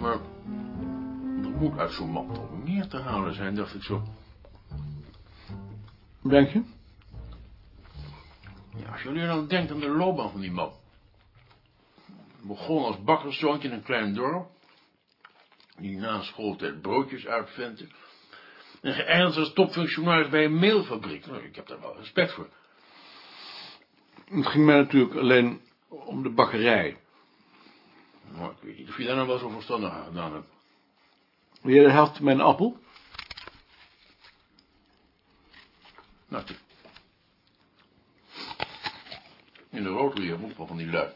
Maar er moet uit zo'n man toch meer te halen zijn, dacht ik zo. Denk je? Ja, als je nu dan denkt aan de loopbaan van die man. Begon als bakkerszoontje in een klein dorp. Die na schooltijd broodjes uitvente. En geëindigd als topfunctionaris bij een meelfabriek. Nou, ik heb daar wel respect voor. Het ging mij natuurlijk alleen om de bakkerij. Maar ik weet niet of je daar nou wel zo verstandig aan gedaan hebt. Jij de helft mijn appel? Nou. In de heb ik ook wel van die lui.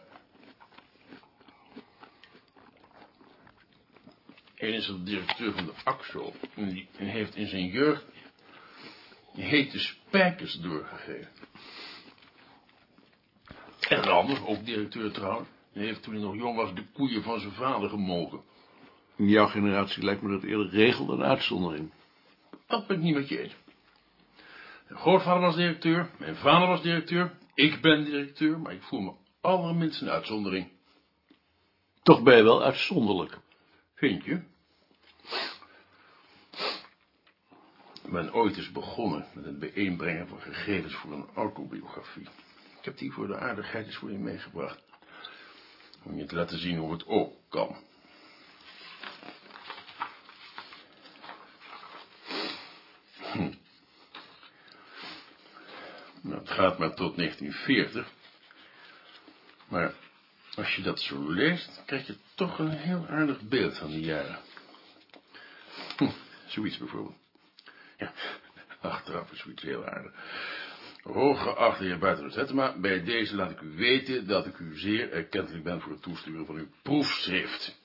Eén is de directeur van de AXO. En die heeft in zijn jeugd hete spijkers doorgegeven. En een ander, ook directeur trouwens, die heeft toen hij nog jong was de koeien van zijn vader gemogen. In jouw generatie lijkt me dat eerder regel dan uitzondering. Dat ben ik niet met je eens. Mijn grootvader was directeur, mijn vader was directeur, ik ben directeur, maar ik voel me allerminst een uitzondering. Toch ben je wel uitzonderlijk. Vind je? Ik ben ooit eens begonnen met het bijeenbrengen van gegevens voor een autobiografie. Ik heb die voor de aardigheid eens voor je meegebracht. Om je te laten zien hoe het ook kan. Hm. Het gaat maar tot 1940. Maar als je dat zo leest, krijg je toch een heel aardig beeld van die jaren. Hm, zoiets bijvoorbeeld. Ja, achteraf is zoiets heel aardig. Hooggeachte heer Buitenrust Hettema, bij deze laat ik u weten dat ik u zeer erkentelijk ben voor het toesturen van uw proefschrift.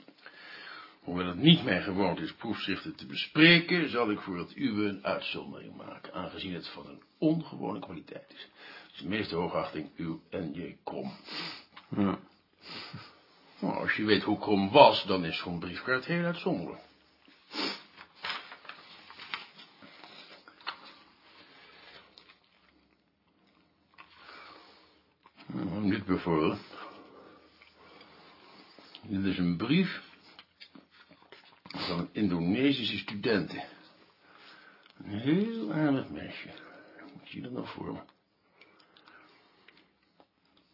Hoewel het niet mijn gewoonte is proefschriften te bespreken, zal ik voor het uwe een uitzondering maken, aangezien het van een ongewone kwaliteit is. Dus de meeste hoogachting uw N.J. Krom. Ja. Nou, als je weet hoe Krom was, dan is zo'n briefkaart heel uitzonderlijk. Dit is een brief van een Indonesische studenten. Een heel aardig meisje. Moet je dat nou voor me?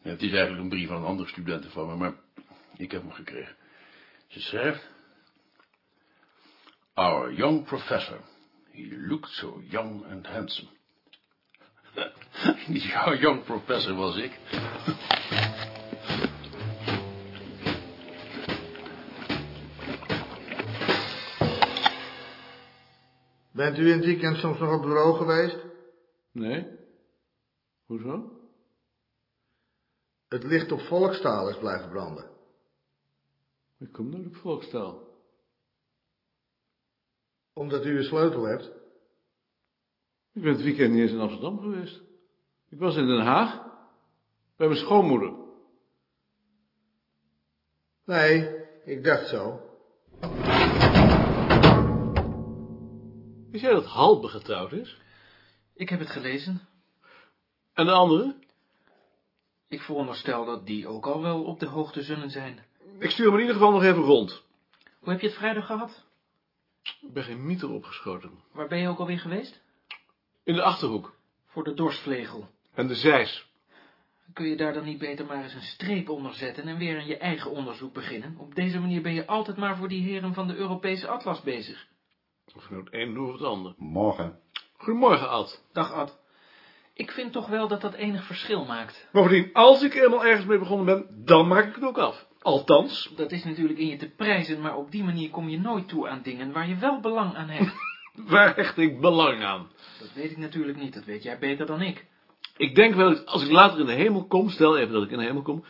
Het is eigenlijk een brief van een andere studenten van me, maar ik heb hem gekregen. Ze schrijft... Our young professor. He looked so young and handsome. Die young professor was ik. Bent u in het weekend soms nog op bureau geweest? Nee? Hoezo? Het licht op volkstaal is blijven branden. Ik kom nooit op volkstaal. Omdat u een sleutel hebt? Ik ben het weekend niet eens in Amsterdam geweest. Ik was in Den Haag. Bij mijn schoonmoeder. Nee, ik dacht zo. Wist jij dat Halbe getrouwd is? Ik heb het gelezen. En de andere? Ik veronderstel dat die ook al wel op de hoogte zullen zijn. Ik stuur hem in ieder geval nog even rond. Hoe heb je het vrijdag gehad? Ik ben geen mieter opgeschoten. Waar ben je ook alweer geweest? In de Achterhoek. Voor de dorstvlegel. En de Zeis. Kun je daar dan niet beter maar eens een streep onder zetten en weer aan je eigen onderzoek beginnen? Op deze manier ben je altijd maar voor die heren van de Europese atlas bezig. Of nou het een of het ander. Morgen. Goedemorgen, Ad. Dag Ad. Ik vind toch wel dat dat enig verschil maakt. Bovendien, als ik eenmaal ergens mee begonnen ben, dan maak ik het ook af. Althans. Dat is natuurlijk in je te prijzen, maar op die manier kom je nooit toe aan dingen waar je wel belang aan hebt. Waar hecht ik belang aan? Dat weet ik natuurlijk niet, dat weet jij beter dan ik. Ik denk wel, dat als ik later in de hemel kom, stel even dat ik in de hemel kom,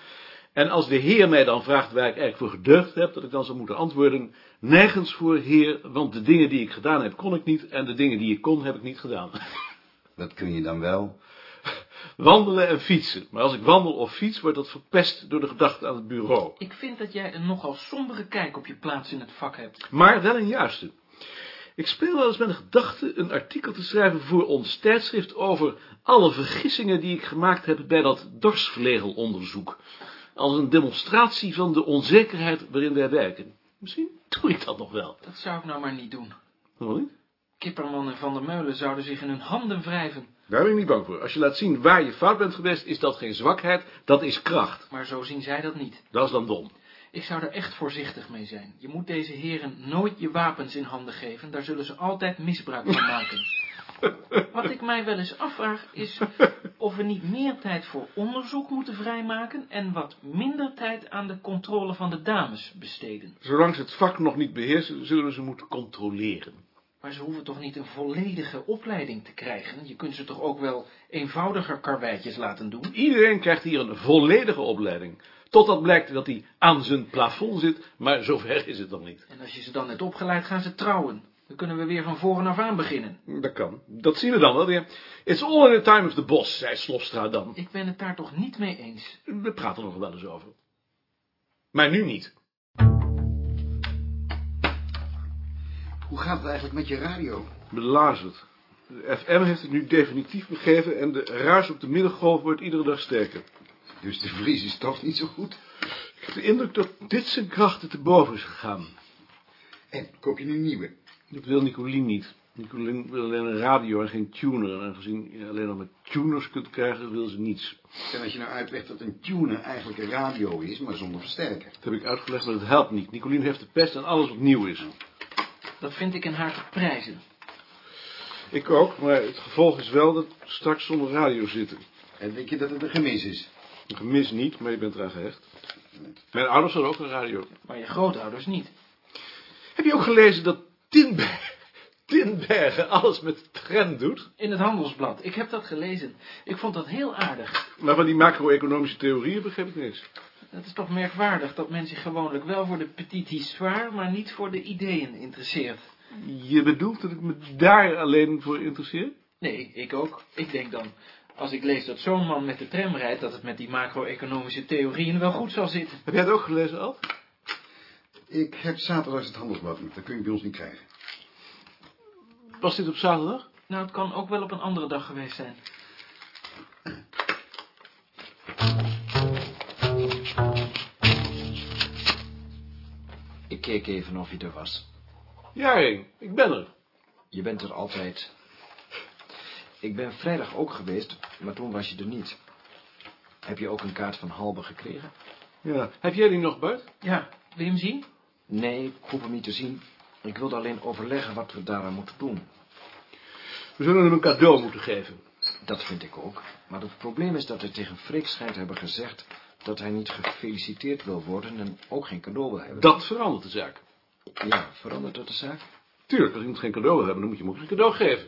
en als de Heer mij dan vraagt waar ik eigenlijk voor gedeugd heb, dat ik dan zou moeten antwoorden, nergens voor, Heer, want de dingen die ik gedaan heb, kon ik niet, en de dingen die ik kon, heb ik niet gedaan. Wat kun je dan wel? Wandelen en fietsen. Maar als ik wandel of fiets, wordt dat verpest door de gedachte aan het bureau. Ik vind dat jij een nogal sombere kijk op je plaats in het vak hebt. Maar wel een juiste. Ik speel wel eens met de gedachte een artikel te schrijven voor ons tijdschrift over alle vergissingen die ik gemaakt heb bij dat dorsvlegelonderzoek. Als een demonstratie van de onzekerheid waarin wij werken. Misschien doe ik dat nog wel. Dat zou ik nou maar niet doen. Waarom niet? Kipperman en Van der Meulen zouden zich in hun handen wrijven. Daar ben ik niet bang voor. Als je laat zien waar je fout bent geweest, is dat geen zwakheid, dat is kracht. Maar zo zien zij dat niet. Dat is dan dom. Ik zou er echt voorzichtig mee zijn. Je moet deze heren nooit je wapens in handen geven. Daar zullen ze altijd misbruik van maken. Wat ik mij wel eens afvraag is of we niet meer tijd voor onderzoek moeten vrijmaken en wat minder tijd aan de controle van de dames besteden. Zolang ze het vak nog niet beheersen, zullen we ze moeten controleren. Maar ze hoeven toch niet een volledige opleiding te krijgen? Je kunt ze toch ook wel eenvoudiger karweitjes laten doen? Iedereen krijgt hier een volledige opleiding. Totdat blijkt dat hij aan zijn plafond zit, maar zover is het nog niet. En als je ze dan net opgeleid, gaan ze trouwen. Dan kunnen we weer van voren af aan beginnen. Dat kan. Dat zien we dan wel weer. It's all in the time of the boss, zei Slofstra dan. Ik ben het daar toch niet mee eens. We praten er nog wel eens over. Maar nu niet. Hoe gaat het eigenlijk met je radio? Belazerd. De FM heeft het nu definitief begeven en de ruis op de middengolf wordt iedere dag sterker. Dus de vries is toch niet zo goed? Ik heb de indruk dat dit zijn krachten te boven is gegaan. En, koop je een nieuwe? Dat wil Nicolien niet. Nicolien wil alleen een radio en geen tuner. En aangezien je alleen nog met tuners kunt krijgen, wil ze niets. En als je nou uitlegt dat een tuner eigenlijk een radio is, maar zonder versterker. Dat heb ik uitgelegd, maar dat helpt niet. Nicolien heeft de pest aan alles wat nieuw is. Dat vind ik in haar te prijzen. Ik ook, maar het gevolg is wel dat we straks zonder radio zitten. En denk je dat het een gemis is? Een gemis niet, maar je bent eraan gehecht. Mijn ouders hadden ook een radio. Maar je grootouders niet. Heb je ook gelezen dat Tinbergen, Tinbergen alles met trend doet? In het handelsblad. Ik heb dat gelezen. Ik vond dat heel aardig. Maar van die macro-economische theorieën begreep ik niks. Het is toch merkwaardig dat men zich gewoonlijk wel voor de petite histoire, maar niet voor de ideeën interesseert. Je bedoelt dat ik me daar alleen voor interesseer? Nee, ik ook. Ik denk dan, als ik lees dat zo'n man met de tram rijdt, dat het met die macro-economische theorieën wel goed zal zitten. Heb jij het ook gelezen, Al? Ik heb zaterdag het handelsblad niet. Dat kun je bij ons niet krijgen. Was dit op zaterdag? Nou, het kan ook wel op een andere dag geweest zijn. Ik keek even of je er was. Ja, ik ben er. Je bent er altijd. Ik ben vrijdag ook geweest, maar toen was je er niet. Heb je ook een kaart van Halbe gekregen? Ja. Heb jij die nog, Bart? Ja, wil je hem zien? Nee, ik hoef hem niet te zien. Ik wilde alleen overleggen wat we daaraan moeten doen. We zullen hem een cadeau moeten geven. Dat vind ik ook. Maar het probleem is dat we tegen Freek schijnt hebben gezegd... dat hij niet gefeliciteerd wil worden en ook geen cadeau wil hebben. Dat verandert de zaak. Ja, verandert dat de zaak? Tuurlijk, als iemand geen cadeau wil hebben, dan moet je hem ook een cadeau geven.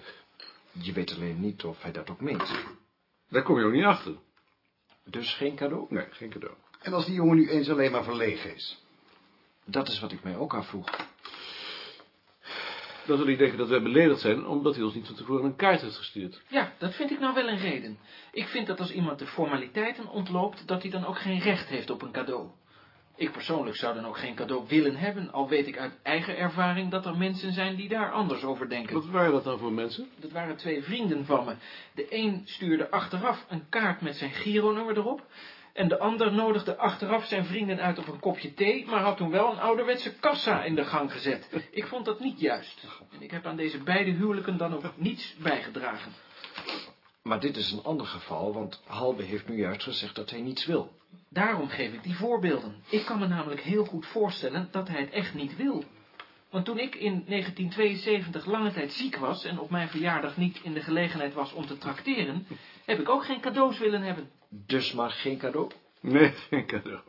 Je weet alleen niet of hij dat ook meent. Daar kom je ook niet achter. Dus geen cadeau? Nee, geen cadeau. En als die jongen nu eens alleen maar verlegen is? Dat is wat ik mij ook afvroeg. Dan zal hij denken dat wij beledigd zijn, omdat hij ons niet van tevoren een kaart heeft gestuurd. Ja, dat vind ik nou wel een reden. Ik vind dat als iemand de formaliteiten ontloopt, dat hij dan ook geen recht heeft op een cadeau. Ik persoonlijk zou dan ook geen cadeau willen hebben, al weet ik uit eigen ervaring dat er mensen zijn die daar anders over denken. Wat waren dat dan voor mensen? Dat waren twee vrienden van me. De een stuurde achteraf een kaart met zijn gironummer erop. En de ander nodigde achteraf zijn vrienden uit op een kopje thee, maar had toen wel een ouderwetse kassa in de gang gezet. Ik vond dat niet juist. En ik heb aan deze beide huwelijken dan ook niets bijgedragen. Maar dit is een ander geval, want Halbe heeft nu juist gezegd dat hij niets wil. Daarom geef ik die voorbeelden. Ik kan me namelijk heel goed voorstellen dat hij het echt niet wil. Want toen ik in 1972 lange tijd ziek was en op mijn verjaardag niet in de gelegenheid was om te trakteren, heb ik ook geen cadeaus willen hebben. Dus maar geen cadeau? Nee, geen cadeau.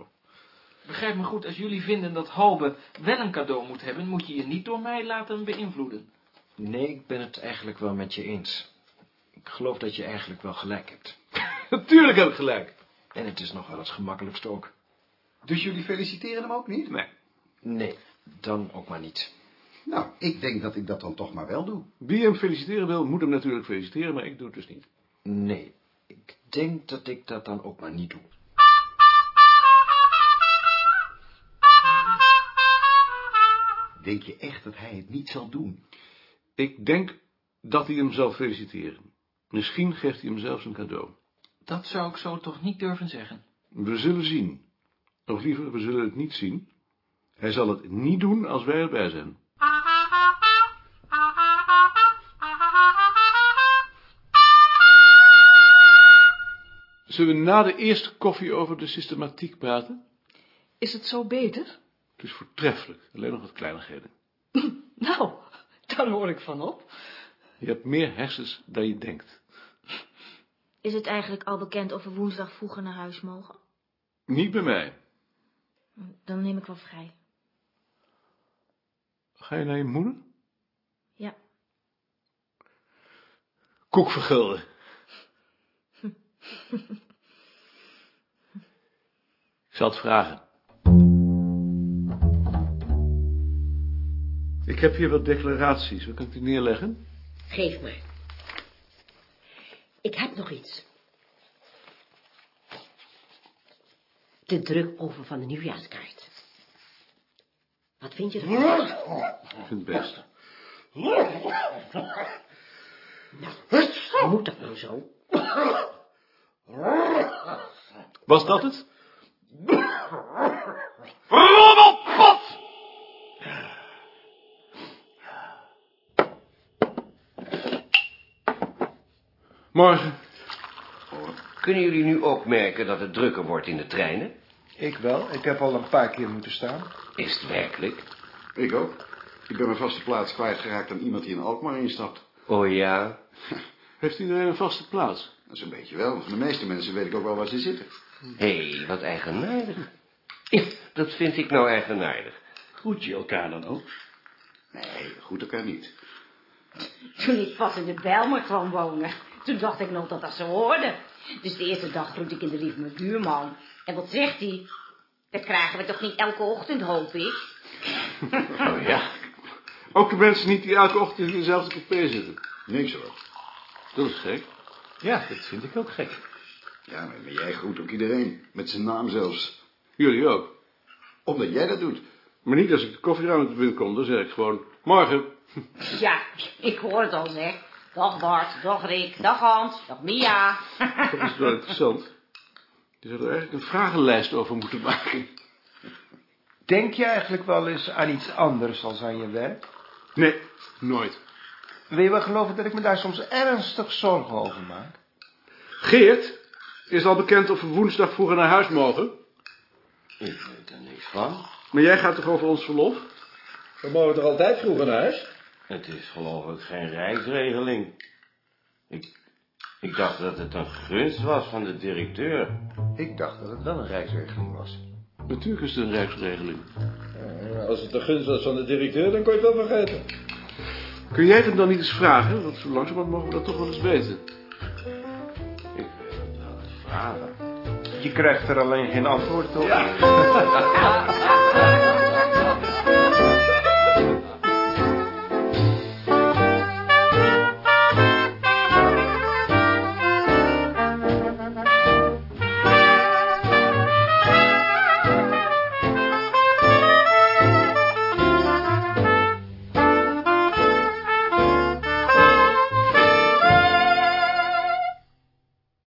Begrijp me goed, als jullie vinden dat Halbe wel een cadeau moet hebben, moet je je niet door mij laten beïnvloeden. Nee, ik ben het eigenlijk wel met je eens. Ik geloof dat je eigenlijk wel gelijk hebt. Natuurlijk heb ik gelijk. En het is nog wel het gemakkelijkste ook. Dus jullie feliciteren hem ook niet? Nee. Nee, dan ook maar niet. Nou, ik denk dat ik dat dan toch maar wel doe. Wie hem feliciteren wil, moet hem natuurlijk feliciteren, maar ik doe het dus niet. Nee, ik denk dat ik dat dan ook maar niet doe. Denk je echt dat hij het niet zal doen? Ik denk dat hij hem zal feliciteren. Misschien geeft hij hem zelfs een cadeau. Dat zou ik zo toch niet durven zeggen. We zullen zien. Of liever, we zullen het niet zien. Hij zal het niet doen als wij erbij zijn. Zullen we na de eerste koffie over de systematiek praten? Is het zo beter? Het is voortreffelijk, alleen nog wat kleinigheden. Nou, daar hoor ik van op. Je hebt meer hersens dan je denkt. Is het eigenlijk al bekend of we woensdag vroeger naar huis mogen? Niet bij mij. Dan neem ik wel vrij. Ga je naar je moeder? Ja. Koek vergulden. Ik zal het vragen. Ik heb hier wat declaraties. Waar kan ik die neerleggen? Geef maar. Ik heb nog iets. De druk over van de nieuwjaarskaart. Wat vind je ervan? Ik vind het best. Nou, moet dat nou zo? Was dat het? Morgen. Kunnen jullie nu ook merken dat het drukker wordt in de treinen? Ik wel. Ik heb al een paar keer moeten staan. Is het werkelijk? Ik ook. Ik ben mijn vaste plaats kwijtgeraakt aan iemand die in Alkmaar instapt. Oh ja? Heeft iedereen een vaste plaats? Dat is een beetje wel. Van de meeste mensen weet ik ook wel waar ze zitten. Hé, hey, wat eigenaardig. Ja, dat vind ik nou eigenaardig. Groet je elkaar dan ook? Nee, goed elkaar niet. Toen ik pas in de Bijlmer kwam wonen, toen dacht ik nog dat dat zo hoorde. Dus de eerste dag groet ik in de lief mijn buurman. En wat zegt hij? Dat krijgen we toch niet elke ochtend, hoop ik? Oh ja? Ook de mensen niet die elke ochtend in dezelfde coupé zitten. Niks hoor. Dat is gek. Ja, dat vind ik ook gek. Ja, maar, maar jij groet ook iedereen. Met zijn naam zelfs. Jullie ook. Omdat jij dat doet. Maar niet als ik de koffieruimte binnenkom, dan zeg ik gewoon... Morgen. Ja, ik hoor het al zeg. Dag Bart, dag Rick, dag Hans, dag Mia. Dat is wel interessant. Je zou er eigenlijk een vragenlijst over moeten maken. Denk je eigenlijk wel eens aan iets anders als aan je werk? Nee, nooit. Wil je wel geloven dat ik me daar soms ernstig zorgen over maak? Geert, is al bekend of we woensdag vroeger naar huis mogen? Ik weet er niks van. Maar jij gaat toch over ons verlof? We mogen toch altijd vroeger naar huis? Het is geloof ik geen reisregeling. Ik, ik dacht dat het een gunst was van de directeur. Ik dacht dat het wel een reisregeling was. Natuurlijk is het een reisregeling. Als het de gunst was van de directeur, dan kon je het wel vergeten. Kun jij het hem dan niet eens vragen? Want zo langzamerhand mogen we dat toch wel eens weten. Ik wil het wel eens vragen. Je krijgt er alleen geen antwoord op.